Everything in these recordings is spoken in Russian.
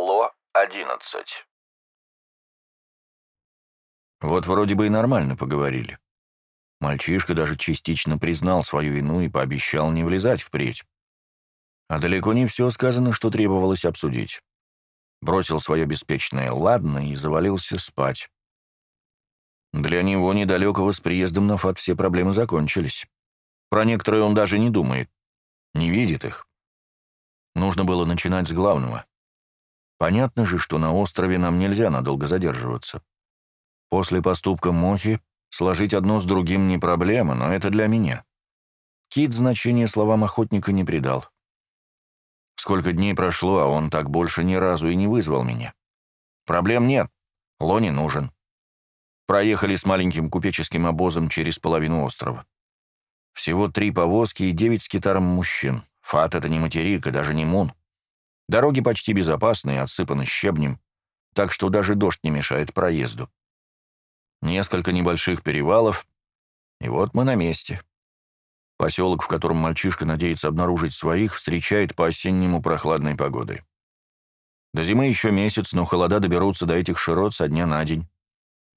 Ло-11. Вот вроде бы и нормально поговорили. Мальчишка даже частично признал свою вину и пообещал не влезать впредь. А далеко не все сказано, что требовалось обсудить. Бросил свое беспечное «ладно» и завалился спать. Для него недалекого с приездом на ФАТ все проблемы закончились. Про некоторые он даже не думает, не видит их. Нужно было начинать с главного. Понятно же, что на острове нам нельзя надолго задерживаться. После поступка Мохи сложить одно с другим не проблема, но это для меня. Кит значения словам охотника не придал. Сколько дней прошло, а он так больше ни разу и не вызвал меня. Проблем нет, Лони нужен. Проехали с маленьким купеческим обозом через половину острова. Всего три повозки и девять с китаром мужчин. Фат — это не материк и даже не мун. Дороги почти безопасные, отсыпаны щебнем, так что даже дождь не мешает проезду. Несколько небольших перевалов, и вот мы на месте. Поселок, в котором мальчишка надеется обнаружить своих, встречает по-осеннему прохладной погодой. До зимы еще месяц, но холода доберутся до этих широт со дня на день.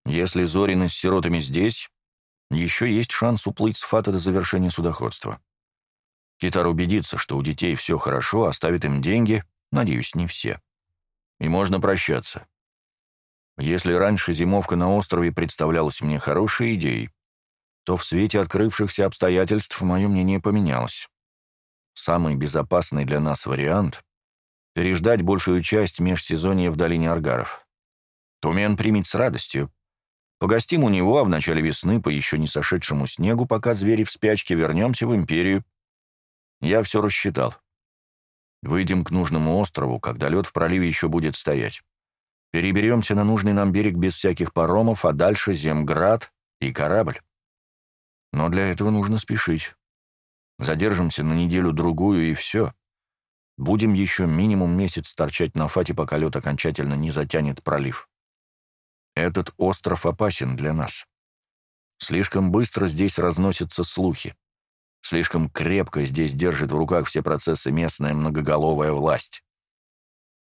Если Зорины с сиротами здесь, еще есть шанс уплыть с Фата до завершения судоходства. Китар убедится, что у детей все хорошо, оставит им деньги, надеюсь, не все. И можно прощаться. Если раньше зимовка на острове представлялась мне хорошей идеей, то в свете открывшихся обстоятельств мое мнение поменялось. Самый безопасный для нас вариант — переждать большую часть межсезонья в долине Аргаров. Тумен примет с радостью. Погостим у него, а в начале весны по еще не сошедшему снегу, пока звери в спячке, вернемся в Империю. Я все рассчитал. Выйдем к нужному острову, когда лед в проливе еще будет стоять. Переберемся на нужный нам берег без всяких паромов, а дальше Земград и корабль. Но для этого нужно спешить. Задержимся на неделю-другую, и все. Будем еще минимум месяц торчать на фате, пока лед окончательно не затянет пролив. Этот остров опасен для нас. Слишком быстро здесь разносятся слухи. Слишком крепко здесь держит в руках все процессы местная многоголовая власть.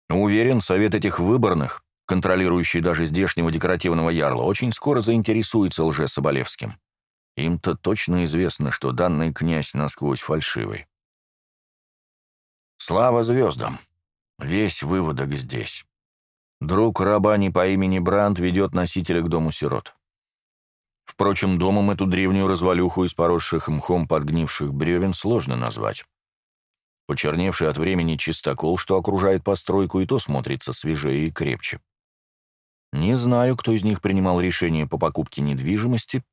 Уверен, совет этих выборных контролирующий даже здешнего декоративного ярла, очень скоро заинтересуется лже-Соболевским. Им-то точно известно, что данный князь насквозь фальшивый. Слава звездам! Весь выводок здесь. Друг Рабани по имени Бранд ведет носителя к дому сирот. Впрочем, домом эту древнюю развалюху из поросших мхом подгнивших бревен сложно назвать. Почерневший от времени чистокол, что окружает постройку, и то смотрится свежее и крепче. Не знаю, кто из них принимал решение по покупке недвижимости,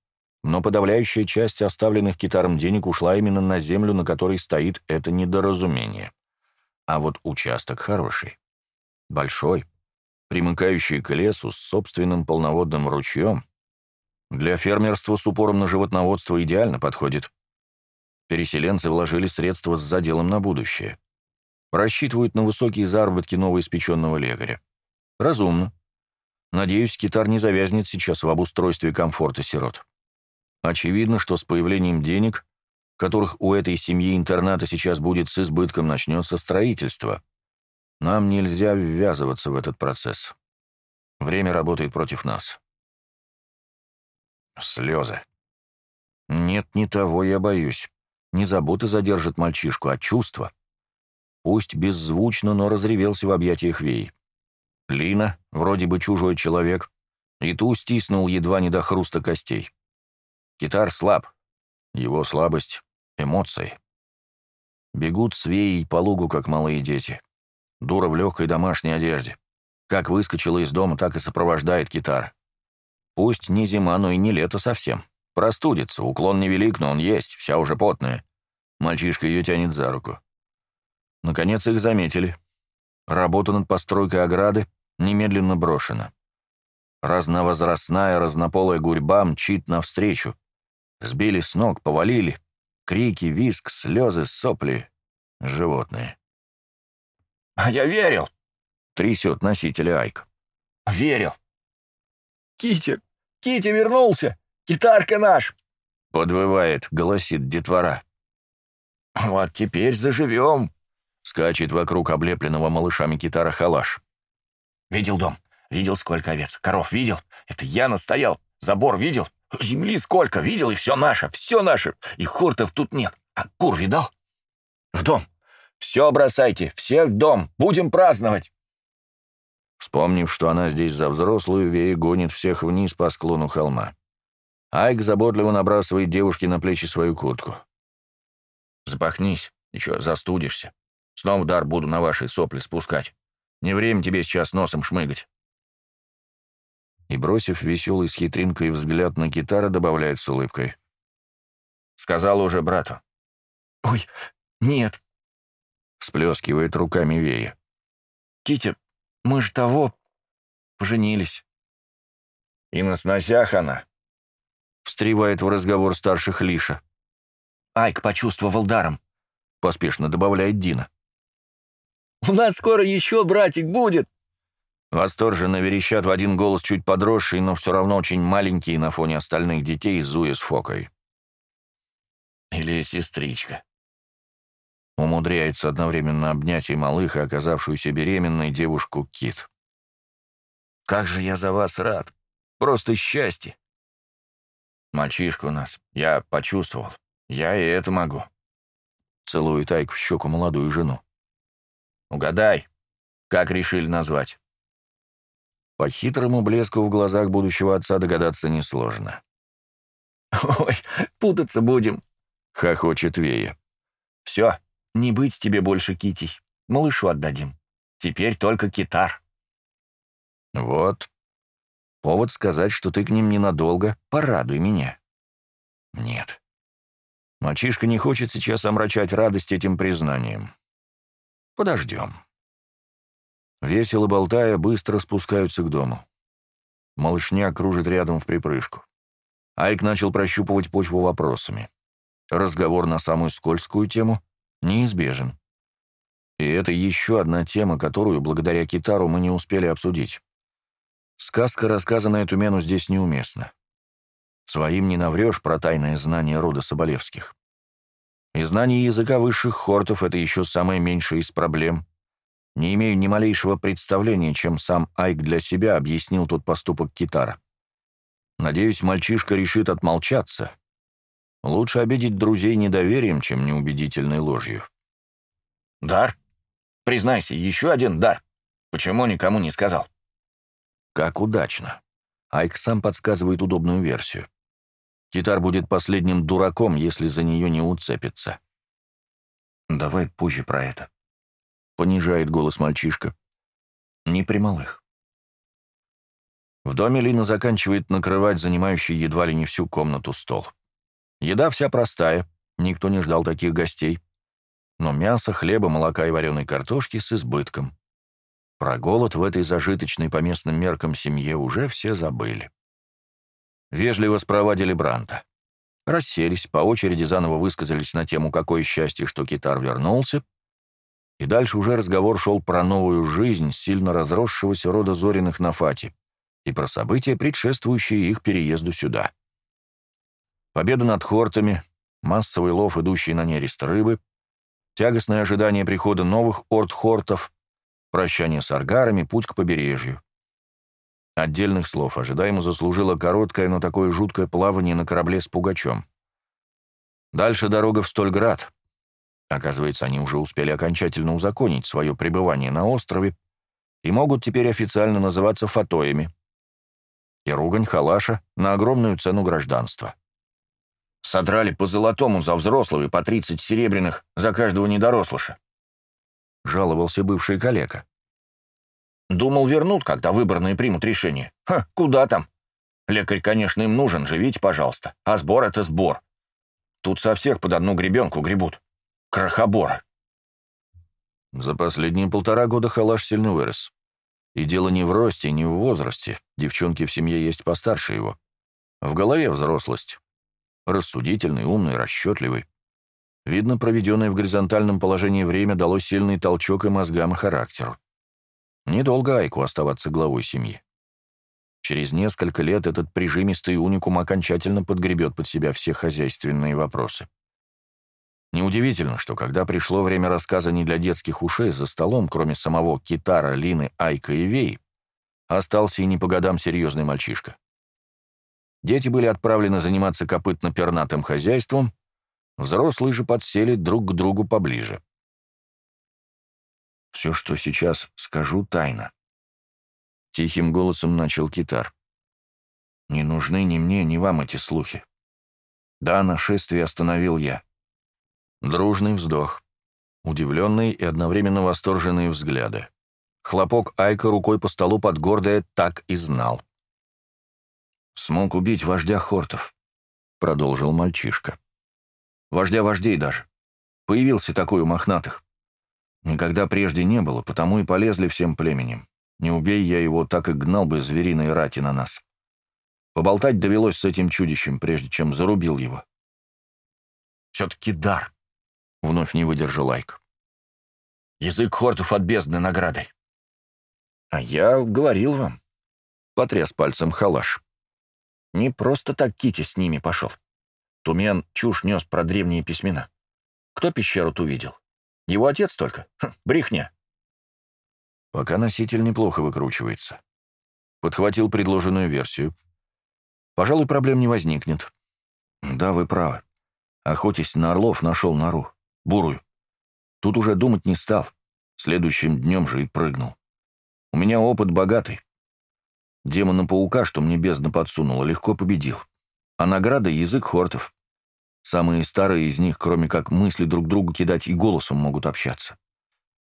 но подавляющая часть оставленных китаром денег ушла именно на землю, на которой стоит это недоразумение. А вот участок хороший. Большой, примыкающий к лесу с собственным полноводным ручьем. Для фермерства с упором на животноводство идеально подходит. Переселенцы вложили средства с заделом на будущее. Рассчитывают на высокие заработки новоиспеченного лекаря. Разумно. Надеюсь, китар не завязнет сейчас в обустройстве комфорта сирот. Очевидно, что с появлением денег, которых у этой семьи интерната сейчас будет с избытком, начнется строительство. Нам нельзя ввязываться в этот процесс. Время работает против нас. Слезы. Нет, не того я боюсь. Не забота задержит мальчишку, а чувство. Пусть беззвучно, но разревелся в объятиях Веи. Лина, вроде бы чужой человек, и ту стиснул едва не до хруста костей. Китар слаб. Его слабость — эмоции. Бегут с веей по лугу, как малые дети. Дура в легкой домашней одежде. Как выскочила из дома, так и сопровождает китар. Пусть не зима, но и не лето совсем. Простудится, уклон невелик, но он есть, вся уже потная. Мальчишка ее тянет за руку. Наконец их заметили. Работа над постройкой ограды немедленно брошена. Разновозрастная разнополая гурьба мчит навстречу. Сбили с ног, повалили. Крики, виск, слезы, сопли. Животные. «А я верил!» — трясет носителя Айк. «Верил!» «Кити! Кити вернулся! Китарка наш!» — подвывает, голосит детвора. «Вот теперь заживем!» — скачет вокруг облепленного малышами китара халаш. Видел дом? Видел, сколько овец? Коров видел? Это я настоял. Забор видел? Земли сколько? Видел, и все наше, все наше. И хортов тут нет. А кур видал? В дом. Все бросайте, все в дом. Будем праздновать. Вспомнив, что она здесь за взрослую, Вея гонит всех вниз по склону холма. Айк заботливо набрасывает девушке на плечи свою куртку. «Запахнись, еще застудишься. Снова дар буду на ваши сопли спускать. Не время тебе сейчас носом шмыгать». И, бросив веселый с хитринкой взгляд на китара, добавляет с улыбкой. «Сказал уже брату». «Ой, нет», — всплескивает руками Вея. «Китя, мы же того поженились». «И на сносях она», — встревает в разговор старших Лиша. Айк почувствовал даром, — поспешно добавляет Дина. «У нас скоро еще братик будет!» Восторженно верещат в один голос чуть подросшие, но все равно очень маленькие на фоне остальных детей Зуя с Фокой. Или сестричка. Умудряется одновременно обнять и малых, и оказавшуюся беременной девушку Кит. «Как же я за вас рад! Просто счастье!» «Мальчишка у нас, я почувствовал. Я и это могу». Целует Айк в щеку молодую жену. «Угадай, как решили назвать?» По хитрому блеску в глазах будущего отца догадаться несложно. «Ой, путаться будем», — хохочет Вея. «Все, не быть тебе больше Китей. Малышу отдадим. Теперь только китар». «Вот. Повод сказать, что ты к ним ненадолго. Порадуй меня». «Нет. Мальчишка не хочет сейчас омрачать радость этим признанием. Подождем». Весело болтая, быстро спускаются к дому. Малышня кружит рядом в припрыжку. Айк начал прощупывать почву вопросами. Разговор на самую скользкую тему неизбежен. И это еще одна тема, которую, благодаря Китару, мы не успели обсудить. Сказка, рассказанная Тумену, здесь неуместна. Своим не наврешь про тайное знание рода Соболевских. И знание языка высших хортов — это еще самое меньшее из проблем — не имею ни малейшего представления, чем сам Айк для себя объяснил тот поступок Китара. Надеюсь, мальчишка решит отмолчаться. Лучше обидеть друзей недоверием, чем неубедительной ложью. «Дар? Признайся, еще один дар. Почему никому не сказал?» «Как удачно. Айк сам подсказывает удобную версию. Китар будет последним дураком, если за нее не уцепится. Давай позже про это понижает голос мальчишка. Не при малых. В доме Лина заканчивает накрывать занимающий едва ли не всю комнату стол. Еда вся простая, никто не ждал таких гостей. Но мясо, хлеба, молока и вареной картошки с избытком. Про голод в этой зажиточной по местным меркам семье уже все забыли. Вежливо спровадили Бранта. Расселись, по очереди заново высказались на тему «Какое счастье, что китар вернулся», и дальше уже разговор шел про новую жизнь сильно разросшегося рода Зориных на Фате и про события, предшествующие их переезду сюда. Победа над хортами, массовый лов, идущий на нерест рыбы, тягостное ожидание прихода новых орд-хортов, прощание с аргарами, путь к побережью. Отдельных слов ожидаемо заслужило короткое, но такое жуткое плавание на корабле с пугачом. Дальше дорога в Стольград, Оказывается, они уже успели окончательно узаконить свое пребывание на острове и могут теперь официально называться фатоями. И ругань Халаша на огромную цену гражданства. Содрали по золотому за взрослого и по 30 серебряных за каждого недорослыша. Жаловался бывший коллега. Думал, вернут, когда выборные примут решение. Ха, куда там? Лекарь, конечно, им нужен, живите, пожалуйста. А сбор — это сбор. Тут со всех под одну гребенку гребут крохобора. За последние полтора года халаш сильно вырос. И дело не в росте, не в возрасте. Девчонки в семье есть постарше его. В голове взрослость. Рассудительный, умный, расчетливый. Видно, проведенное в горизонтальном положении время дало сильный толчок и мозгам, и характеру. Недолго Айку оставаться главой семьи. Через несколько лет этот прижимистый уникум окончательно подгребет под себя все хозяйственные вопросы. Неудивительно, что когда пришло время рассказа не для детских ушей, за столом, кроме самого Китара, Лины, Айка и Вей, остался и не по годам серьезный мальчишка. Дети были отправлены заниматься копытно-пернатым хозяйством, взрослые же подсели друг к другу поближе. «Все, что сейчас скажу, тайна», — тихим голосом начал китар. «Не нужны ни мне, ни вам эти слухи. Да, нашествие остановил я». Дружный вздох, удивленные и одновременно восторженные взгляды. Хлопок Айка рукой по столу под гордое «так и знал». «Смог убить вождя Хортов», — продолжил мальчишка. «Вождя вождей даже. Появился такой у мохнатых. Никогда прежде не было, потому и полезли всем племенем. Не убей я его, так и гнал бы звериной рати на нас. Поболтать довелось с этим чудищем, прежде чем зарубил его. Все-таки дар, — вновь не выдержал Айк. Язык хортов от бездны наградой. А я говорил вам, — потряс пальцем халаш. Не просто так Кити с ними пошел. Тумен чушь нес про древние письмена. Кто пещеру-то увидел? Его отец только? Хм, брехня. Пока носитель неплохо выкручивается. Подхватил предложенную версию. Пожалуй, проблем не возникнет. Да, вы правы. Охотясь на орлов, нашел нору. Бурую. Тут уже думать не стал. Следующим днем же и прыгнул. У меня опыт богатый. Демона-паука, что мне бездна подсунула, легко победил. А награда — язык хортов. Самые старые из них, кроме как мысли друг другу кидать и голосом могут общаться.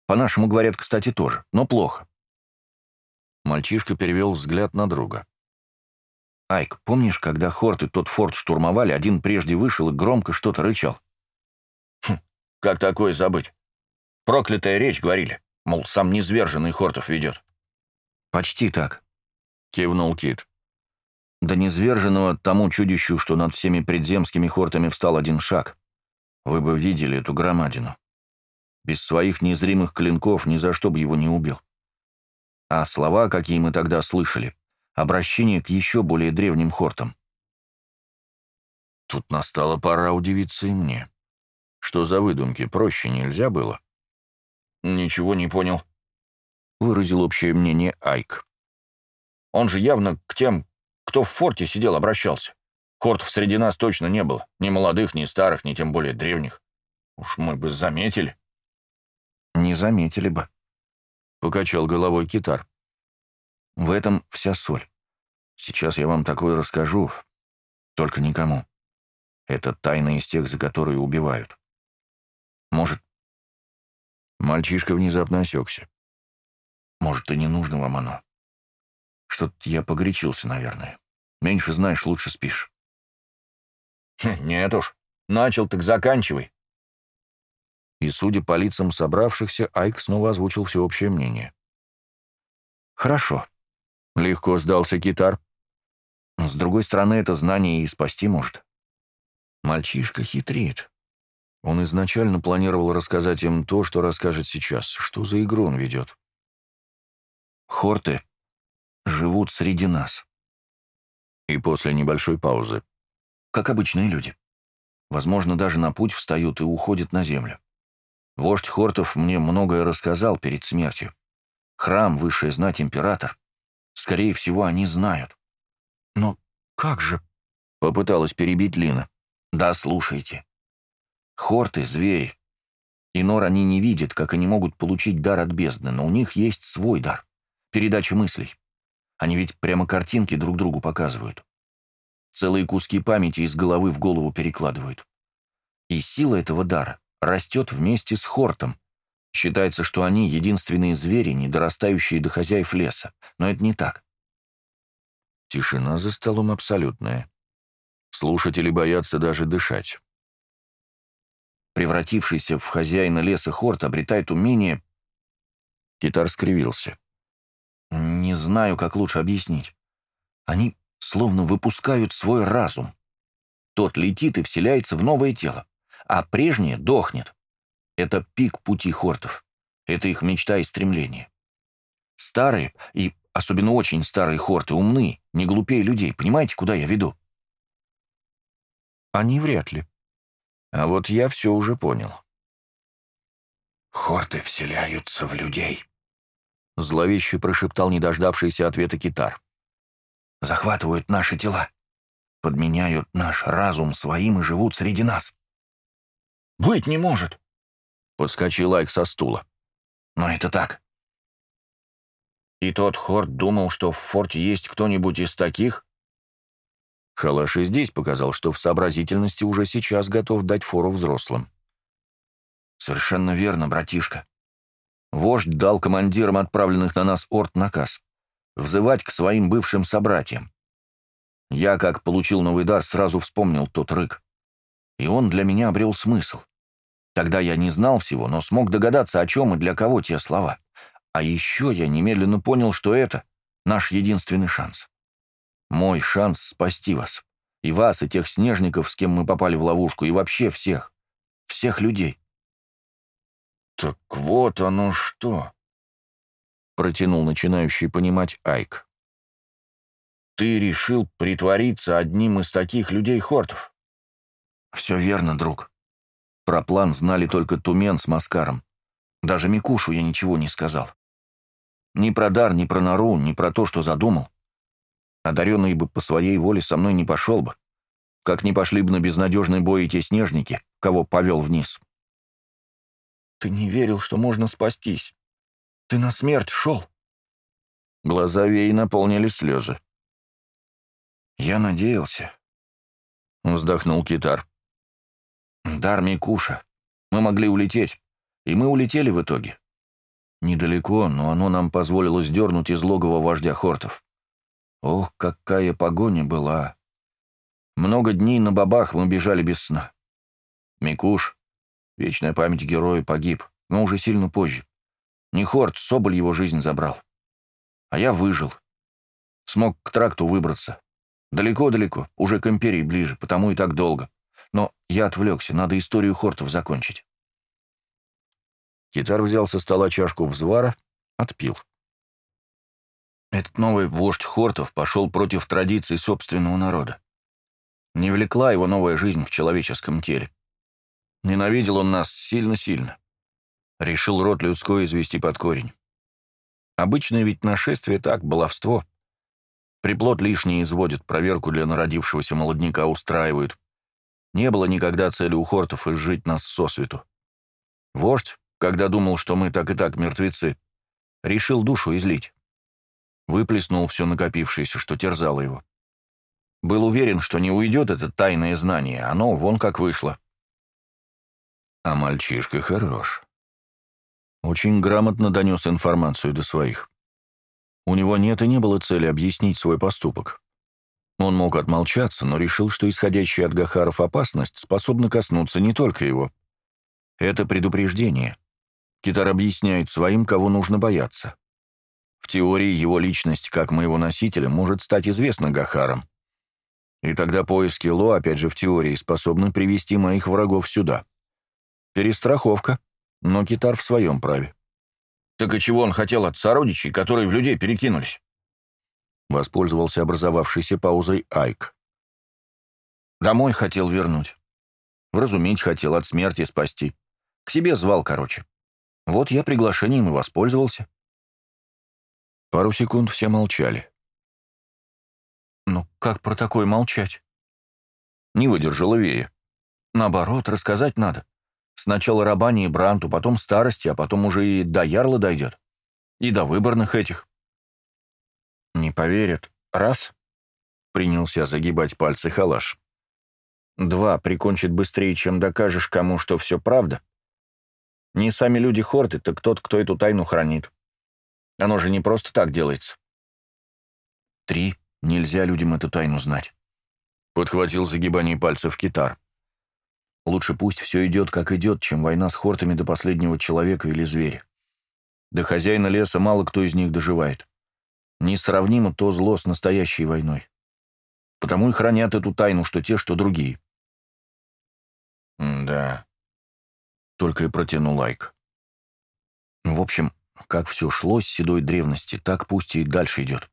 По-нашему говорят, кстати, тоже, но плохо. Мальчишка перевел взгляд на друга. «Айк, помнишь, когда Хорты тот форт штурмовали, один прежде вышел и громко что-то рычал?» «Хм, как такое забыть? Проклятая речь, говорили, мол, сам низверженный Хортов ведет». «Почти так», — кивнул Кит. До низверженного тому чудищу, что над всеми предземскими хортами встал один шаг. Вы бы видели эту громадину. Без своих незримых клинков ни за что бы его не убил. А слова, какие мы тогда слышали, обращение к еще более древним хортам. Тут настала пора удивиться и мне. Что за выдумки, проще нельзя было? Ничего не понял. Выразил общее мнение Айк. Он же явно к тем, кто в форте сидел, обращался. Хортов среди нас точно не было. Ни молодых, ни старых, ни тем более древних. Уж мы бы заметили. Не заметили бы. Покачал головой китар. В этом вся соль. Сейчас я вам такое расскажу. Только никому. Это тайна из тех, за которые убивают. Может... Мальчишка внезапно осекся. Может, и не нужно вам оно. Что-то я погорячился, наверное. Меньше знаешь, лучше спишь. Хм, нет уж. Начал, так заканчивай. И, судя по лицам собравшихся, Айк снова озвучил всеобщее мнение. «Хорошо», — легко сдался китар. «С другой стороны, это знание и спасти может». Мальчишка хитрит. Он изначально планировал рассказать им то, что расскажет сейчас. Что за игру он ведет? Хорты живут среди нас. И после небольшой паузы. Как обычные люди. Возможно, даже на путь встают и уходят на землю. Вождь Хортов мне многое рассказал перед смертью. Храм, высшая знать, император. Скорее всего, они знают. Но как же... Попыталась перебить Лина. Да, слушайте. Хорты — звери. Инор они не видят, как они могут получить дар от бездны, но у них есть свой дар — передача мыслей. Они ведь прямо картинки друг другу показывают. Целые куски памяти из головы в голову перекладывают. И сила этого дара растет вместе с Хортом. Считается, что они единственные звери, не дорастающие до хозяев леса. Но это не так. Тишина за столом абсолютная. Слушатели боятся даже дышать. Превратившийся в хозяина леса Хорт обретает умение... Китар скривился. Не знаю, как лучше объяснить. Они словно выпускают свой разум. Тот летит и вселяется в новое тело, а прежнее дохнет. Это пик пути хортов. Это их мечта и стремление. Старые, и особенно очень старые хорты, умны, не глупее людей. Понимаете, куда я веду? Они вряд ли. А вот я все уже понял. Хорты вселяются в людей, — зловеще прошептал недождавшийся ответа китар. «Захватывают наши тела, подменяют наш разум своим и живут среди нас». «Быть не может!» — подскочил Лайк со стула. «Но это так». «И тот Хорд думал, что в форте есть кто-нибудь из таких?» Халаш и здесь показал, что в сообразительности уже сейчас готов дать фору взрослым. «Совершенно верно, братишка. Вождь дал командирам отправленных на нас орд наказ взывать к своим бывшим собратьям. Я, как получил новый дар, сразу вспомнил тот рык. И он для меня обрел смысл. Тогда я не знал всего, но смог догадаться, о чем и для кого те слова. А еще я немедленно понял, что это наш единственный шанс. Мой шанс спасти вас. И вас, и тех снежников, с кем мы попали в ловушку, и вообще всех. Всех людей. «Так вот оно что!» — протянул начинающий понимать Айк. «Ты решил притвориться одним из таких людей-хортов?» «Все верно, друг. Про план знали только Тумен с Маскаром. Даже Микушу я ничего не сказал. Ни про дар, ни про нору, ни про то, что задумал. Одаренный бы по своей воле со мной не пошел бы. Как не пошли бы на безнадежный бой и те снежники, кого повел вниз. Ты не верил, что можно спастись. Ты на смерть шел. Глаза Веи наполнили слезы. Я надеялся. Вздохнул Китар. Дар Микуша. Мы могли улететь. И мы улетели в итоге. Недалеко, но оно нам позволило сдернуть из логова вождя Хортов. Ох, какая погоня была! Много дней на бабах мы бежали без сна. Микуш, вечная память героя, погиб, но уже сильно позже. Не Хорт, Соболь его жизнь забрал. А я выжил. Смог к тракту выбраться. Далеко-далеко, уже к Империи ближе, потому и так долго. Но я отвлекся, надо историю Хортов закончить. Китар взял со стола чашку взвара, отпил. Этот новый вождь Хортов пошел против традиций собственного народа. Не влекла его новая жизнь в человеческом теле. Ненавидел он нас сильно-сильно. Решил род людской извести под корень. Обычное ведь нашествие так, баловство. Приплод лишний изводит, проверку для народившегося молодняка устраивают. Не было никогда цели у Хортов изжить нас сосвету. Вождь, когда думал, что мы так и так мертвецы, решил душу излить выплеснул все накопившееся, что терзало его. Был уверен, что не уйдет это тайное знание, оно вон как вышло. А мальчишка хорош. Очень грамотно донес информацию до своих. У него нет и не было цели объяснить свой поступок. Он мог отмолчаться, но решил, что исходящая от Гахаров опасность способна коснуться не только его. Это предупреждение. Китар объясняет своим, кого нужно бояться. В теории его личность, как моего носителя, может стать известна Гахарам. И тогда поиски Ло, опять же в теории, способны привести моих врагов сюда. Перестраховка, но китар в своем праве. Так и чего он хотел от сородичей, которые в людей перекинулись? Воспользовался образовавшейся паузой Айк. Домой хотел вернуть. Вразумить хотел, от смерти спасти. К себе звал, короче. Вот я приглашением и воспользовался. Пару секунд все молчали. «Ну, как про такое молчать?» Не выдержала Вея. «Наоборот, рассказать надо. Сначала Рабане и Бранту, потом старости, а потом уже и до Ярла дойдет. И до выборных этих». «Не поверят. Раз», — принялся загибать пальцы халаш. «Два, прикончит быстрее, чем докажешь кому, что все правда. Не сами люди Хорты, так тот, кто эту тайну хранит. Оно же не просто так делается. Три. Нельзя людям эту тайну знать. Подхватил загибание пальцев китар. Лучше пусть все идет, как идет, чем война с хортами до последнего человека или зверя. До хозяина леса мало кто из них доживает. Несравнимо то зло с настоящей войной. Потому и хранят эту тайну, что те, что другие. «Да», — только и протянул Лайк. В общем, как все шло с седой древности, так пусть и дальше идет.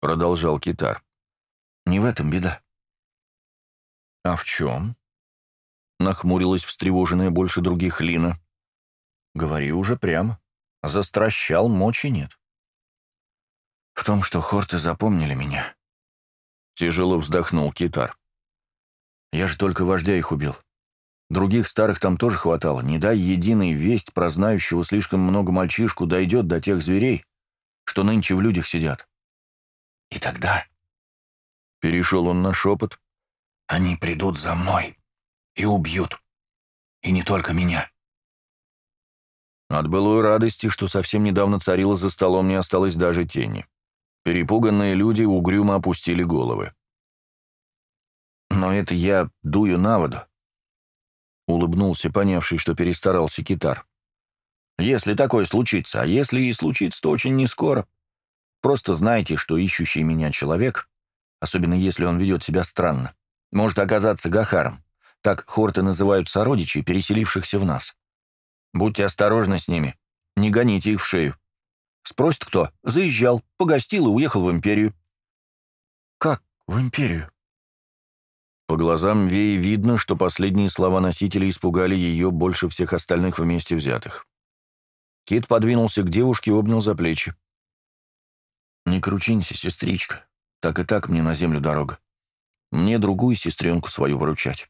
Продолжал Китар. Не в этом беда. А в чем? Нахмурилась встревоженная больше других Лина. Говори уже прямо. Застращал, мочи нет. В том, что хорты запомнили меня. Тяжело вздохнул китар. Я же только вождя их убил. Других старых там тоже хватало. Не дай единой весть про знающего слишком много мальчишку дойдет до тех зверей, что нынче в людях сидят. И тогда... Перешел он на шепот. Они придут за мной и убьют. И не только меня. От былой радости, что совсем недавно царила за столом, не осталось даже тени. Перепуганные люди угрюмо опустили головы. «Но это я дую на воду», — улыбнулся, понявший, что перестарался китар. «Если такое случится, а если и случится, то очень нескоро. Просто знайте, что ищущий меня человек, особенно если он ведет себя странно, может оказаться Гахаром. Так хорты называют сородичей, переселившихся в нас. Будьте осторожны с ними, не гоните их в шею. Спросит кто, заезжал, погостил и уехал в империю. Как в империю? По глазам Веи видно, что последние слова носителя испугали ее больше всех остальных вместе взятых. Кит подвинулся к девушке и обнял за плечи. «Не кручинься, сестричка. Так и так мне на землю дорога. Мне другую сестренку свою выручать.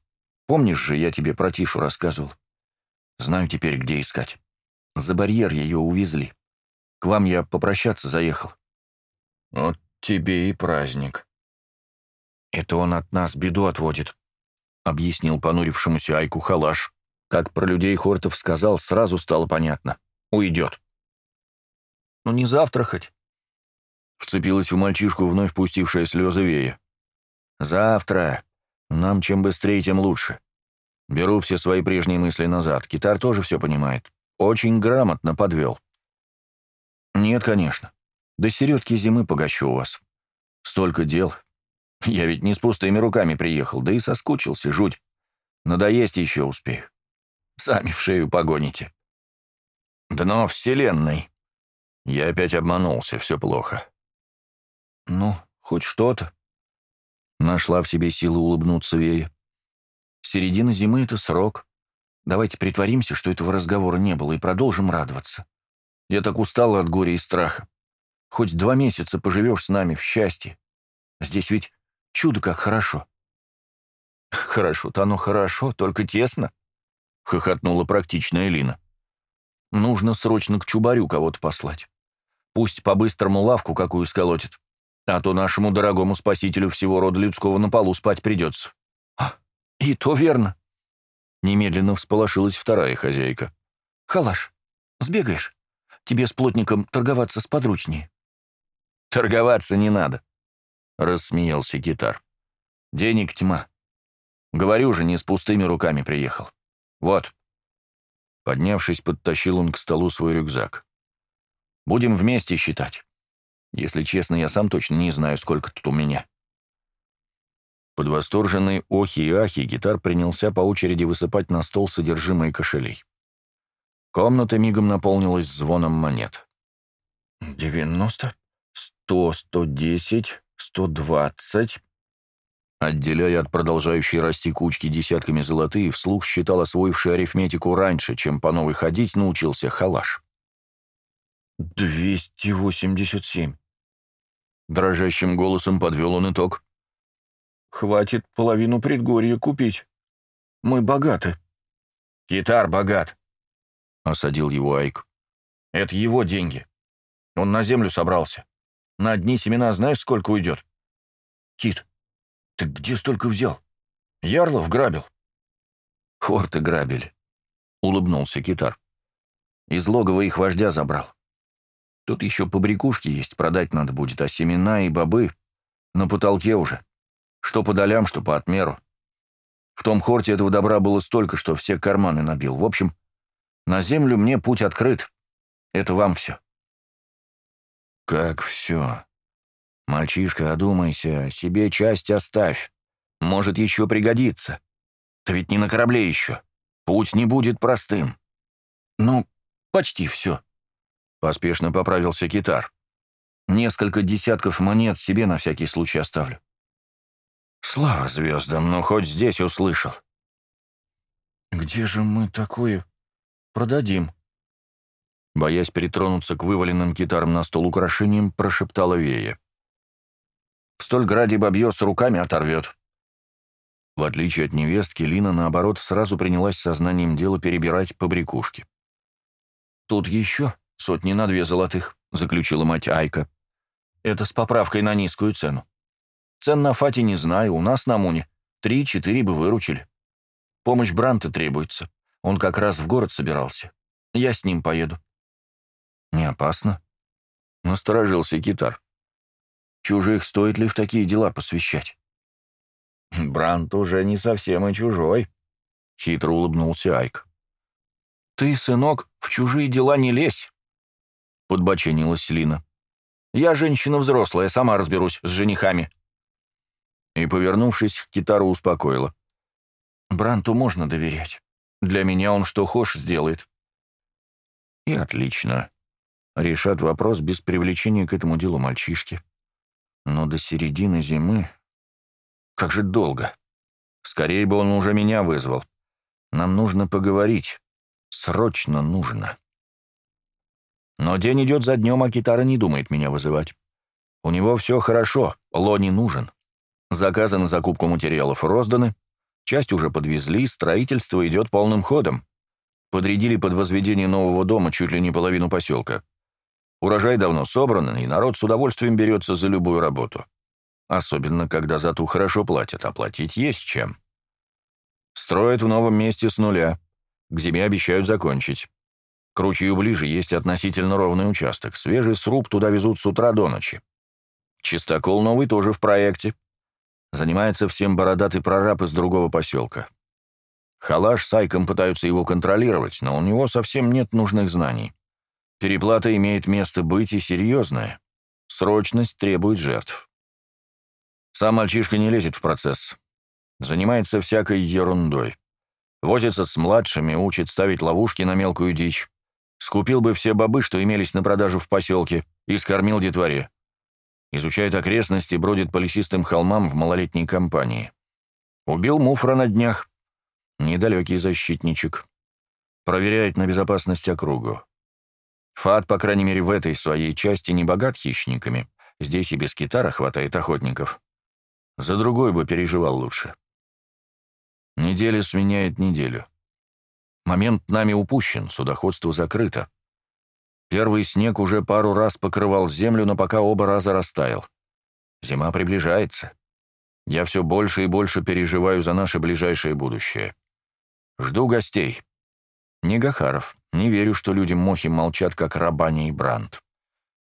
Помнишь же, я тебе про Тишу рассказывал? Знаю теперь, где искать. За барьер ее увезли. К вам я попрощаться заехал». «Вот тебе и праздник». «Это он от нас беду отводит», — объяснил понурившемуся Айку Халаш. Как про людей Хортов сказал, сразу стало понятно. Уйдет. «Ну не завтра хоть?» Вцепилась в мальчишку вновь пустившая слезы Вея. «Завтра. Нам чем быстрее, тем лучше. Беру все свои прежние мысли назад. Китар тоже все понимает. Очень грамотно подвел». «Нет, конечно. До середки зимы погощу вас. Столько дел. Я ведь не с пустыми руками приехал, да и соскучился, жуть. Надоесть еще успею. Сами в шею погоните». «Дно вселенной». Я опять обманулся, все плохо. «Ну, хоть что-то». Нашла в себе силы улыбнуться Вея. «Середина зимы — это срок. Давайте притворимся, что этого разговора не было, и продолжим радоваться. Я так устала от горя и страха. Хоть два месяца поживешь с нами в счастье. Здесь ведь чудо как хорошо». «Хорошо-то оно хорошо, только тесно», — хохотнула практичная Лина. «Нужно срочно к Чубарю кого-то послать. Пусть по-быстрому лавку какую сколотит. А то нашему дорогому спасителю всего рода людского на полу спать придется. А, и то верно. Немедленно всполошилась вторая хозяйка. Халаш, сбегаешь? Тебе с плотником торговаться сподручнее. Торговаться не надо, рассмеялся гитар. Денег тьма. Говорю же, не с пустыми руками приехал. Вот. Поднявшись, подтащил он к столу свой рюкзак. Будем вместе считать. Если честно, я сам точно не знаю, сколько тут у меня». Под восторженные охи и ахи гитар принялся по очереди высыпать на стол содержимое кошелей. Комната мигом наполнилась звоном монет. «Девяносто, сто, сто десять, сто двадцать...» Отделяя от продолжающей расти кучки десятками золотые, вслух считал освоивший арифметику раньше, чем по новой ходить научился халаш. «Двести восемьдесят семь. Дрожащим голосом подвел он итог. «Хватит половину предгорья купить. Мы богаты». «Китар богат», — осадил его Айк. «Это его деньги. Он на землю собрался. На одни семена знаешь, сколько уйдет?» «Кит, ты где столько взял?» «Ярлов грабил». «Хорты грабили», — улыбнулся Китар. «Из логова их вождя забрал. Тут еще побрякушки есть, продать надо будет, а семена и бобы на потолке уже. Что по долям, что по отмеру. В том хорте этого добра было столько, что все карманы набил. В общем, на землю мне путь открыт. Это вам все. Как все? Мальчишка, одумайся, себе часть оставь. Может, еще пригодится. Ты ведь не на корабле еще. Путь не будет простым. Ну, почти все. Поспешно поправился китар. Несколько десятков монет себе на всякий случай оставлю. Слава звездам, но хоть здесь услышал. Где же мы такое продадим? Боясь перетронуться к вываленным китарам на стол украшениям, прошептала Вея. «В столь граде бабье с руками оторвет». В отличие от невестки, Лина, наоборот, сразу принялась сознанием дела перебирать побрякушки. «Тут еще сотни на две золотых», — заключила мать Айка. «Это с поправкой на низкую цену. Цен на Фате не знаю, у нас на Муне три-четыре бы выручили. Помощь Бранта требуется. Он как раз в город собирался. Я с ним поеду». «Не опасно?» — насторожился Китар. «Чужих стоит ли в такие дела посвящать?» «Брант уже не совсем и чужой», — хитро улыбнулся Айк. «Ты, сынок, в чужие дела не лезь», — подбоченилась Лина. «Я женщина взрослая, сама разберусь с женихами». И, повернувшись, к Китару успокоила. «Бранту можно доверять. Для меня он что хошь сделает». «И отлично. Решат вопрос без привлечения к этому делу мальчишки. Но до середины зимы... Как же долго. Скорее бы он уже меня вызвал. Нам нужно поговорить. Срочно нужно. Но день идет за днем, а Китара не думает меня вызывать. У него все хорошо, Лони нужен. Заказы на закупку материалов розданы, часть уже подвезли, строительство идет полным ходом. Подрядили под возведение нового дома чуть ли не половину поселка. Урожай давно собран, и народ с удовольствием берется за любую работу. Особенно, когда за ту хорошо платят, а платить есть чем. Строят в новом месте с нуля. К зиме обещают закончить. К ручью ближе есть относительно ровный участок. Свежий сруб туда везут с утра до ночи. Чистокол новый тоже в проекте. Занимается всем бородатый прораб из другого поселка. Халаш с Айком пытаются его контролировать, но у него совсем нет нужных знаний. Переплата имеет место быть и серьезная. Срочность требует жертв. Сам мальчишка не лезет в процесс. Занимается всякой ерундой. Возится с младшими, учит ставить ловушки на мелкую дичь. Скупил бы все бобы, что имелись на продажу в поселке, и скормил детворе. Изучает окрестности, бродит по лесистым холмам в малолетней компании. Убил муфра на днях. Недалекий защитничек. Проверяет на безопасность округу. Фат, по крайней мере, в этой своей части не богат хищниками. Здесь и без китара хватает охотников. За другой бы переживал лучше. Неделя сменяет неделю. Момент нами упущен, судоходство закрыто. Первый снег уже пару раз покрывал землю, но пока оба раза растаял. Зима приближается. Я все больше и больше переживаю за наше ближайшее будущее. Жду гостей. Не Гахаров. Не верю, что люди Мохи молчат, как Рабани и Бранд.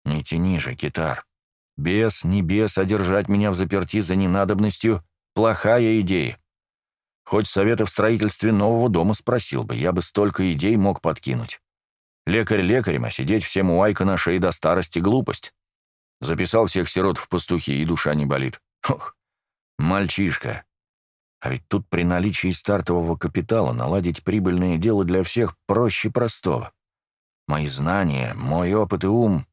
Не тяни же, китар. Бес, не бес, а держать меня в заперти за ненадобностью — плохая идея. Хоть совета в строительстве нового дома спросил бы, я бы столько идей мог подкинуть. Лекарь лекарем, а сидеть всем у Айка на шее до старости — глупость. Записал всех сирот в пастухи, и душа не болит. Ох, мальчишка. А ведь тут при наличии стартового капитала наладить прибыльное дело для всех проще простого. Мои знания, мой опыт и ум.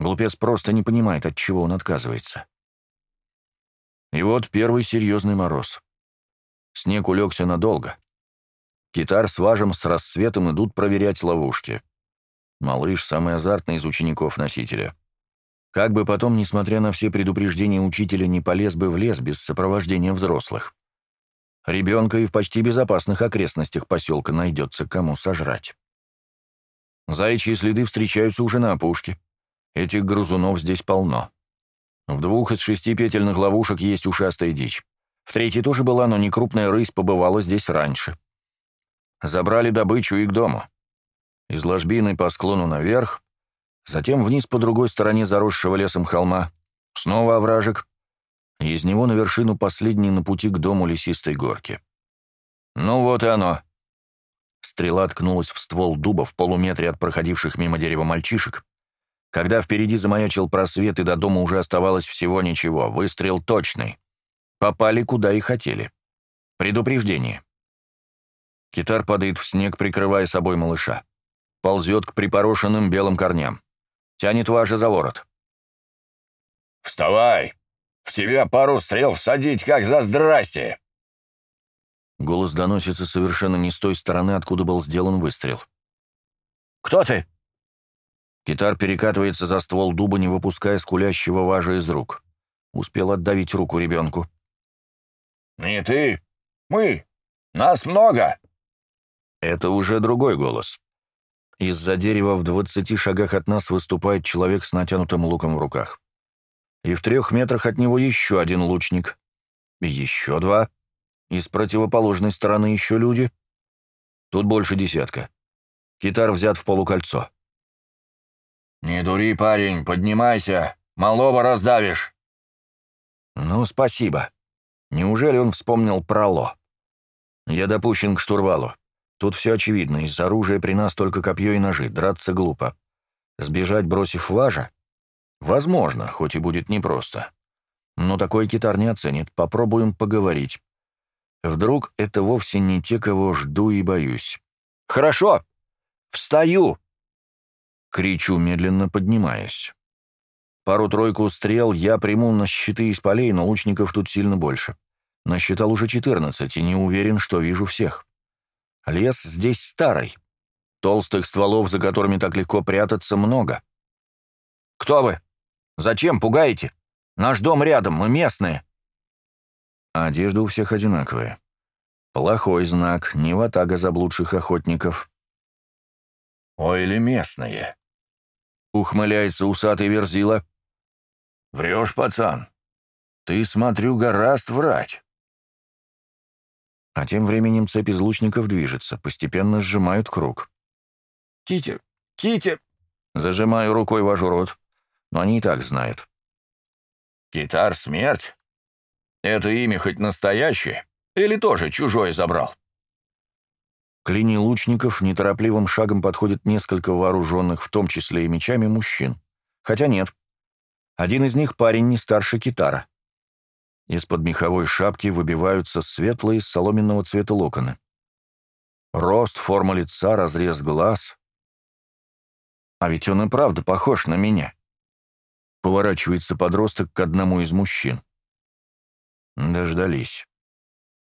Глупец просто не понимает, от чего он отказывается. И вот первый серьезный мороз. Снег улегся надолго. Китар с Важем с рассветом идут проверять ловушки. Малыш — самый азартный из учеников носителя. Как бы потом, несмотря на все предупреждения учителя, не полез бы в лес без сопровождения взрослых. Ребенка и в почти безопасных окрестностях поселка найдется кому сожрать. Заячьи следы встречаются уже на опушке. Этих грызунов здесь полно. В двух из шести петельных ловушек есть ушастая дичь. В третьей тоже была, но крупная рысь побывала здесь раньше. Забрали добычу и к дому. Из ложбины по склону наверх, затем вниз по другой стороне заросшего лесом холма, снова овражек, и из него на вершину последней на пути к дому лесистой горки. Ну вот и оно. Стрела ткнулась в ствол дуба в полуметре от проходивших мимо дерева мальчишек. Когда впереди замаячил просвет, и до дома уже оставалось всего ничего, выстрел точный. Попали куда и хотели. Предупреждение. Китар падает в снег, прикрывая собой малыша. Ползет к припорошенным белым корням. Тянет важа за ворот. «Вставай! В тебя пару стрел всадить, как за здрасте!» Голос доносится совершенно не с той стороны, откуда был сделан выстрел. «Кто ты?» Китар перекатывается за ствол дуба, не выпуская скулящего важа из рук. Успел отдавить руку ребенку. «Не ты! Мы! Нас много!» Это уже другой голос. Из-за дерева в двадцати шагах от нас выступает человек с натянутым луком в руках. И в трех метрах от него еще один лучник. Еще два. И с противоположной стороны еще люди. Тут больше десятка. Китар взят в полукольцо. «Не дури, парень, поднимайся, малого раздавишь». «Ну, спасибо. Неужели он вспомнил про Ло? Я допущен к штурвалу. Тут все очевидно, из оружия при нас только копье и ножи, драться глупо. Сбежать, бросив важа? Возможно, хоть и будет непросто. Но такой китар не оценит, попробуем поговорить. Вдруг это вовсе не те, кого жду и боюсь. «Хорошо! Встаю!» Кричу, медленно поднимаясь. Пару-тройку стрел я приму на щиты из полей, но лучников тут сильно больше. Насчитал уже 14 и не уверен, что вижу всех. Лес здесь старый. Толстых стволов, за которыми так легко прятаться, много. «Кто вы? Зачем пугаете? Наш дом рядом, мы местные». Одежда у всех одинаковая. Плохой знак, не ватага заблудших охотников. «Ой, или местные?» — ухмыляется усатый верзила. «Врешь, пацан. Ты, смотрю, гораст врать». А тем временем цепь из лучников движется, постепенно сжимают круг. «Китя! Китя!» Зажимаю рукой вожу рот, но они и так знают. «Китар смерть? Это имя хоть настоящее? Или тоже чужое забрал?» К линии лучников неторопливым шагом подходит несколько вооруженных, в том числе и мечами, мужчин. Хотя нет. Один из них парень не старше китара. Из-под меховой шапки выбиваются светлые соломенного цвета локоны. Рост, форма лица, разрез глаз. А ведь он и правда похож на меня. Поворачивается подросток к одному из мужчин. Дождались.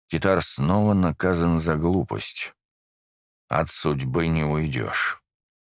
Китар снова наказан за глупость. От судьбы не уйдешь.